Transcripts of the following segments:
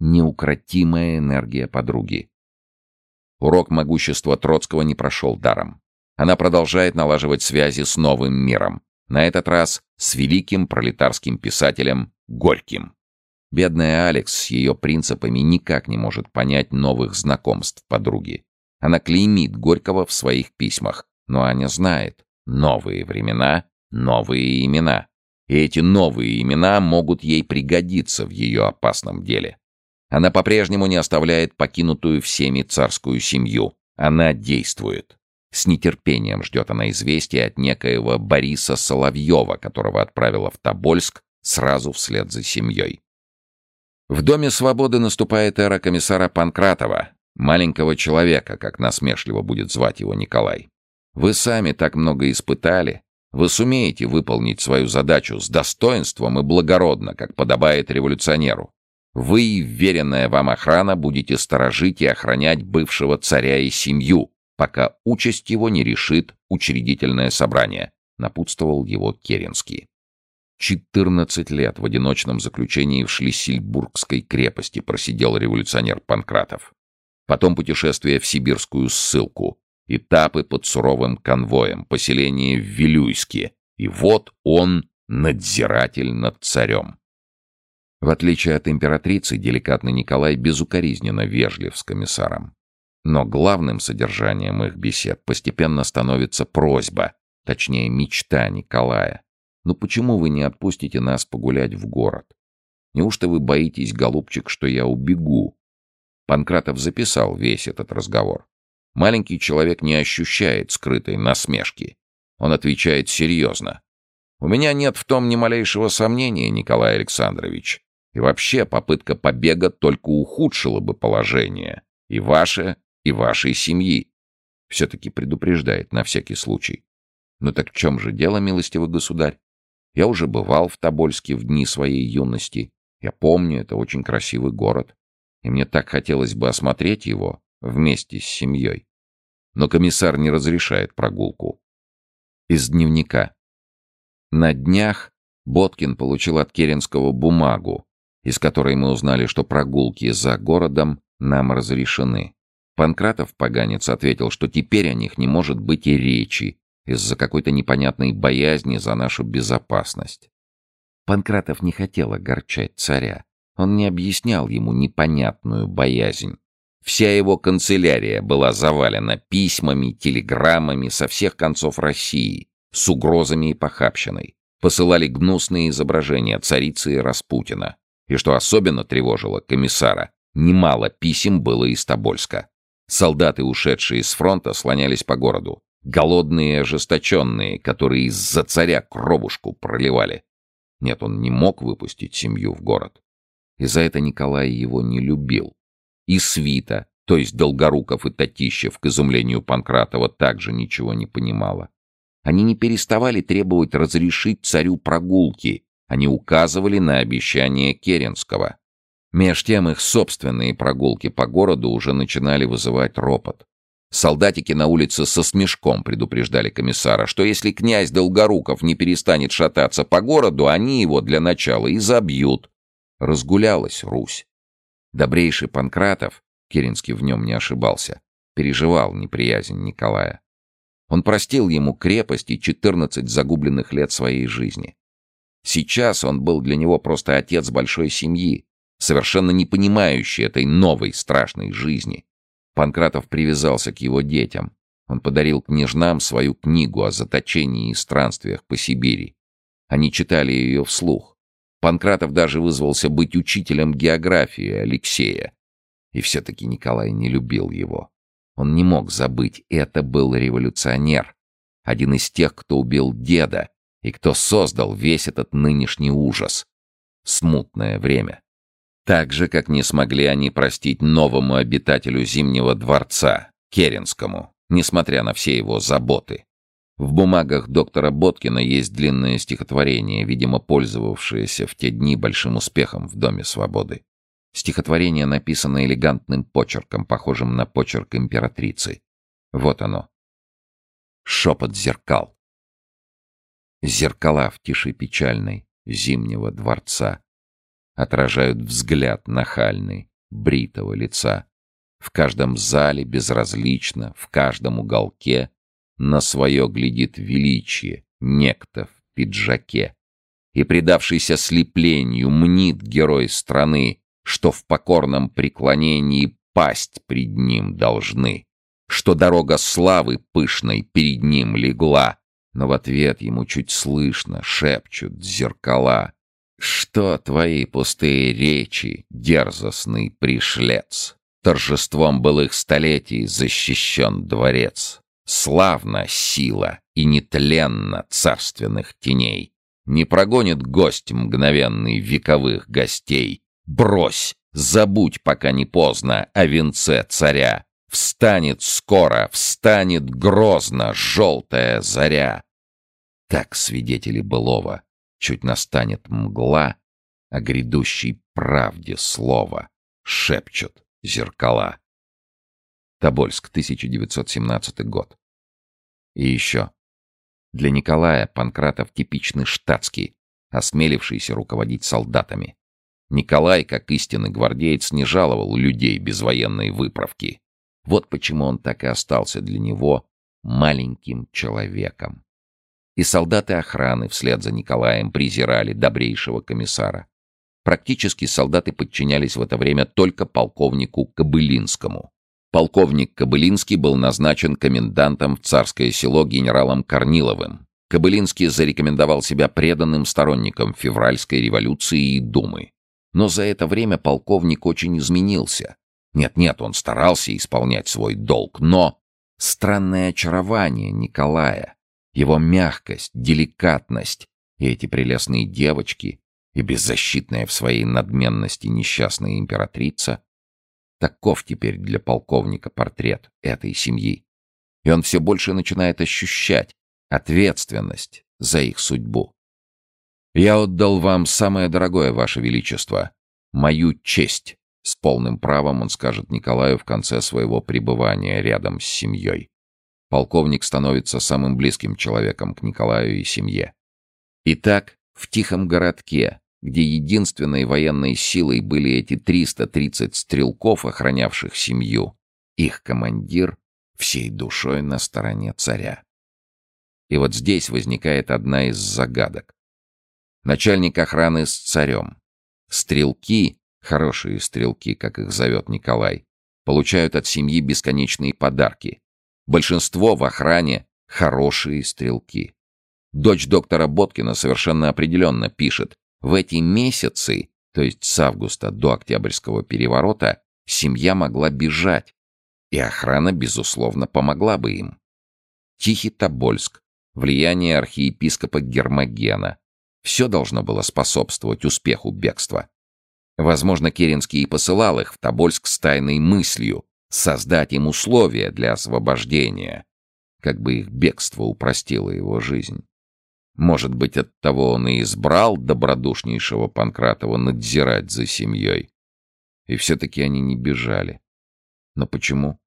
неукротимая энергия подруги. Урок могущества Троцкого не прошел даром. Она продолжает налаживать связи с новым миром. На этот раз с великим пролетарским писателем Горьким. Бедная Алекс с ее принципами никак не может понять новых знакомств подруги. Она клеймит Горького в своих письмах, но Аня знает. Новые времена, новые имена. И эти новые имена могут ей пригодиться в ее опасном деле. Она по-прежнему не оставляет покинутую всеми царскую семью. Она действует. С нетерпением ждет она известия от некоего Бориса Соловьева, которого отправила в Тобольск сразу вслед за семьей. В Доме свободы наступает эра комиссара Панкратова, маленького человека, как насмешливо будет звать его Николай. Вы сами так много испытали, вы сумеете выполнить свою задачу с достоинством и благородно, как подобает революционеру. Вы веренная вам охрана будете сторожить и охранять бывшего царя и семью, пока участь его не решит учредительное собрание, напутствовал его Керенский. 14 лет в одиночном заключении в Шлиссельбургской крепости просидел революционер Панкратов. Потом путешествие в сибирскую ссылку, этапы под суровым конвоем, поселение в Вилюйске. И вот он надзиратель над царем. В отличие от императрицы, деликатный Николай безукоризненно вежлив с комиссаром. Но главным содержанием их бесед постепенно становится просьба, точнее мечта Николая. «Ну почему вы не отпустите нас погулять в город? Неужто вы боитесь, голубчик, что я убегу?» Панкратов записал весь этот разговор. Маленький человек не ощущает скрытой насмешки. Он отвечает серьезно. «У меня нет в том ни малейшего сомнения, Николай Александрович. И вообще попытка побега только ухудшила бы положение. И ваше, и вашей семьи. Все-таки предупреждает на всякий случай. Ну так в чем же дело, милостивый государь? Я уже бывал в Тобольске в дни своей юности. Я помню, это очень красивый город. И мне так хотелось бы осмотреть его вместе с семьей. Но комиссар не разрешает прогулку. Из дневника. На днях Боткин получил от Керенского бумагу, из которой мы узнали, что прогулки за городом нам разрешены. Панкратов, поганец, ответил, что теперь о них не может быть и речи из-за какой-то непонятной боязни за нашу безопасность. Панкратов не хотел огорчать царя. Он не объяснял ему непонятную боязнь. Вся его канцелярия была завалена письмами, телеграммами со всех концов России, с угрозами и похабщиной. Посылали гнусные изображения царицы и Распутина. И что особенно тревожило комиссара, немало писем было из Тобольска. Солдаты, ушедшие с фронта, слонялись по городу. Голодные и ожесточенные, которые из-за царя кровушку проливали. Нет, он не мог выпустить семью в город. И за это Николай его не любил. И свита, то есть Долгоруков и Татищев, к изумлению Панкратова, также ничего не понимала. Они не переставали требовать разрешить царю прогулки, они указывали на обещание Керенского. Меж тем их собственные прогулки по городу уже начинали вызывать ропот. Солдатики на улице со смешком предупреждали комиссара, что если князь Долгоруков не перестанет шататься по городу, они его для начала и забьют. Разгулялась Русь. Добрейший Панкратов, Керенский в нем не ошибался, переживал неприязнь Николая. Он простил ему крепость и 14 загубленных лет своей жизни. Сейчас он был для него просто отец большой семьи, совершенно не понимающий этой новой страшной жизни. Панкратов привязался к его детям. Он подарил княжнам свою книгу о заточении и странствиях по Сибири. Они читали ее вслух. Панкратов даже вызвался быть учителем географии Алексея. И все-таки Николай не любил его. Он не мог забыть, это был революционер. Один из тех, кто убил деда, и кто создал весь этот нынешний ужас. Смутное время. Так же, как не смогли они простить новому обитателю Зимнего дворца, Керенскому, несмотря на все его заботы. В бумагах доктора Боткина есть длинное стихотворение, видимо, пользовавшееся в те дни большим успехом в Доме свободы. Стихотворение написано элегантным почерком, похожим на почерк императрицы. Вот оно. Шепот зеркал. Зеркала в тиши печальной зимнего дворца. отражают взгляд нахальный, бритого лица. В каждом зале безразлично, в каждом уголке на свое глядит величие, некто в пиджаке. И, предавшийся слеплению, мнит герой страны, что в покорном преклонении пасть пред ним должны, что дорога славы пышной перед ним легла, но в ответ ему чуть слышно шепчут зеркала. Что твои пустые речи, дерзостный пришлец? Торжеством былых столетий защищен дворец. Славна сила и нетленна царственных теней. Не прогонит гость мгновенный вековых гостей. Брось, забудь, пока не поздно, о венце царя. Встанет скоро, встанет грозно желтая заря. Так свидетели былого, чуть настанет мгла, о грядущей правде слова шепчут зеркала. Тобольск, 1917 год. И еще. Для Николая Панкратов типичный штатский, осмелившийся руководить солдатами. Николай, как истинный гвардеец, не жаловал людей без военной выправки. Вот почему он так и остался для него маленьким человеком. И солдаты охраны вслед за Николаем презирали добрейшего комиссара. Практически солдаты подчинялись в это время только полковнику Кобылинскому. Полковник Кобылинский был назначен комендантом в царское село генералом Корниловым. Кобылинский зарекомендовал себя преданным сторонником февральской революции и Думы. Но за это время полковник очень изменился. Нет-нет, он старался исполнять свой долг, но... Странное очарование Николая, его мягкость, деликатность и эти прелестные девочки, и беззащитная в своей надменности несчастная императрица Таков теперь для полковника портрет этой семьи. И он все больше начинает ощущать ответственность за их судьбу. «Я отдал вам самое дорогое, Ваше Величество, мою честь», с полным правом он скажет Николаю в конце своего пребывания рядом с семьей. Полковник становится самым близким человеком к Николаю и семье. Итак, в тихом городке, где единственной военной силой были эти 330 стрелков, охранявших семью, их командир всей душой на стороне царя. И вот здесь возникает одна из загадок. Начальник охраны с царем. Стрелки, хорошие стрелки, как их зовет Николай, получают от семьи бесконечные подарки. Большинство в охране — хорошие стрелки. Дочь доктора Боткина совершенно определенно пишет, в эти месяцы, то есть с августа до Октябрьского переворота, семья могла бежать, и охрана, безусловно, помогла бы им. Тихий Тобольск, влияние архиепископа Гермогена. Все должно было способствовать успеху бегства. Возможно, Керенский и посылал их в Тобольск с тайной мыслью создать им условия для освобождения, как бы их бегство упростило его жизнь. Может быть, от того он и избрал добродушнейшего Панкратова надзирать за семьей. И все-таки они не бежали. Но почему?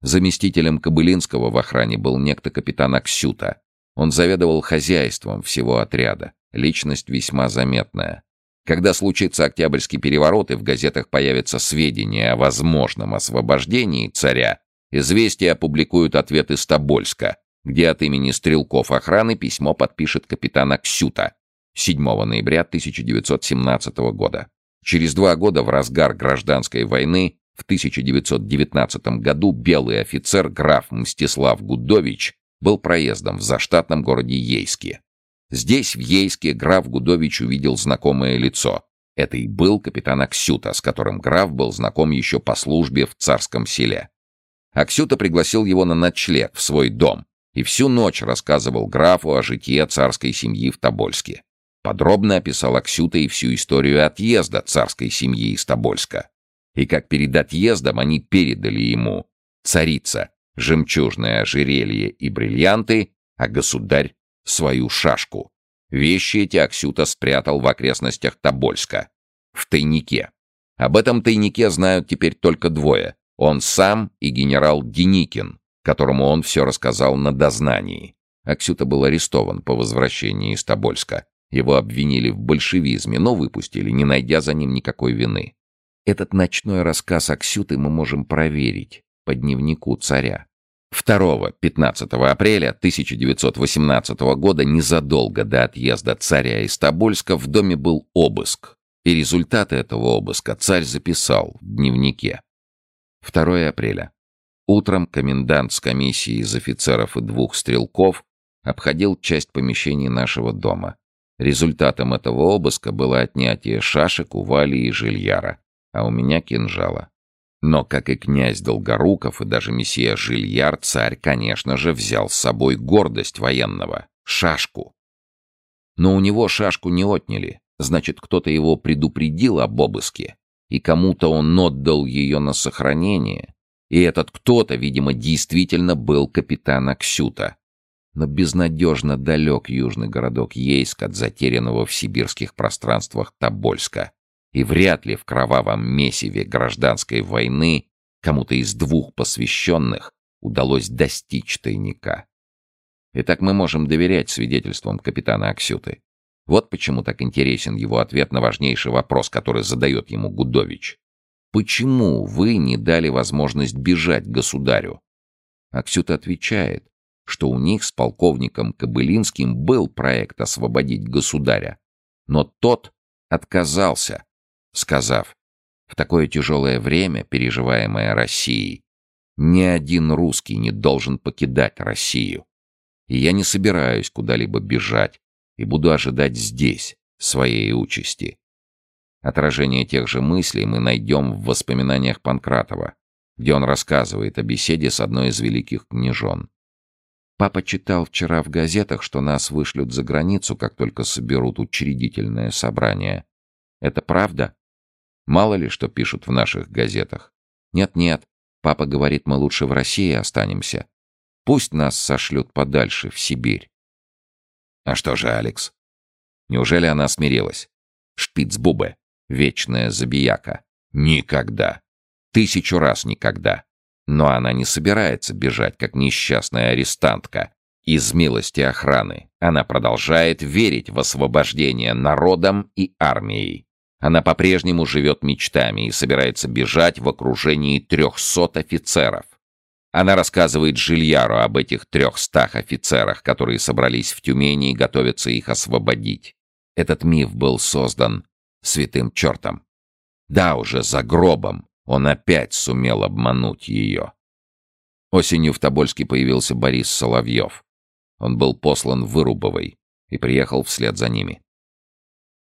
Заместителем Кобылинского в охране был некто капитан Аксюта. Он заведовал хозяйством всего отряда. Личность весьма заметная. Когда случится Октябрьский переворот и в газетах появятся сведения о возможном освобождении царя, известия опубликуют ответ из Тобольска, где от имени стрелков охраны письмо подпишет капитан Аксюта 7 ноября 1917 года. Через два года в разгар гражданской войны в 1919 году белый офицер граф Мстислав Гудович был проездом в заштатном городе Ейске. Здесь, в Ейске, граф Гудович увидел знакомое лицо. Это и был капитан Аксюта, с которым граф был знаком еще по службе в царском селе. Аксюта пригласил его на ночлег в свой дом, и всю ночь рассказывал графу о житии царской семьи в Тобольске. Подробно описал Аксюта и всю историю отъезда царской семьи из Тобольска. И как перед отъездом они передали ему царица, жемчужное ожерелье и бриллианты, а государь — свою шашку. Вещи эти Аксюта спрятал в окрестностях Тобольска, в тайнике. Об этом тайнике знают теперь только двое — он сам и генерал Деникин, которому он все рассказал на дознании. Аксюта был арестован по возвращении из Тобольска. Его обвинили в большевизме, но выпустили, не найдя за ним никакой вины. Этот ночной рассказ Аксюты мы можем проверить по дневнику царя. 2-15 апреля 1918 года, незадолго до отъезда царя из Тобольска, в доме был обыск. И результаты этого обыска царь записал в дневнике. 2 апреля. Утром комендант с комиссией из офицеров и двух стрелков обходил часть помещений нашего дома. Результатом этого обыска было отнятие шашек у Вали и Жильяра, а у меня кинжала. Но, как и князь Долгоруков и даже месье Жильяр, царь, конечно же, взял с собой гордость военного — шашку. Но у него шашку не отняли, значит, кто-то его предупредил об обыске, и кому-то он отдал ее на сохранение, и этот кто-то, видимо, действительно был капитан Аксюта. Но безнадежно далек южный городок Ейск от затерянного в сибирских пространствах Тобольска и вряд ли в кровавом месиве гражданской войны кому-то из двух посвященных удалось достичь тайника. Итак, мы можем доверять свидетельствам капитана Аксюты. Вот почему так интересен его ответ на важнейший вопрос, который задает ему Гудович. «Почему вы не дали возможность бежать государю?» Аксюта отвечает, что у них с полковником Кобылинским был проект освободить государя, но тот отказался, сказав, в такое тяжелое время, переживаемое Россией, ни один русский не должен покидать Россию. И я не собираюсь куда-либо бежать и буду ожидать здесь своей участи. Отражение тех же мыслей мы найдем в воспоминаниях Панкратова, где он рассказывает о беседе с одной из великих княжон. Папа читал вчера в газетах, что нас вышлют за границу, как только соберут учредительное собрание. Это правда? Мало ли что пишут в наших газетах. Нет-нет, папа говорит, мы лучше в России останемся. Пусть нас сошлют подальше, в Сибирь. А что же Алекс? Неужели она смирилась? Шпицбубе, вечная забияка. Никогда. Тысячу раз никогда. Но она не собирается бежать, как несчастная арестантка. Из милости охраны она продолжает верить в освобождение народом и армией. Она по-прежнему живет мечтами и собирается бежать в окружении трехсот офицеров. Она рассказывает Жильяру об этих трехстах офицерах, которые собрались в Тюмени и готовятся их освободить. Этот миф был создан святым чертом. Да, уже за гробом он опять сумел обмануть ее. Осенью в Тобольске появился Борис Соловьев. Он был послан Вырубовой и приехал вслед за ними.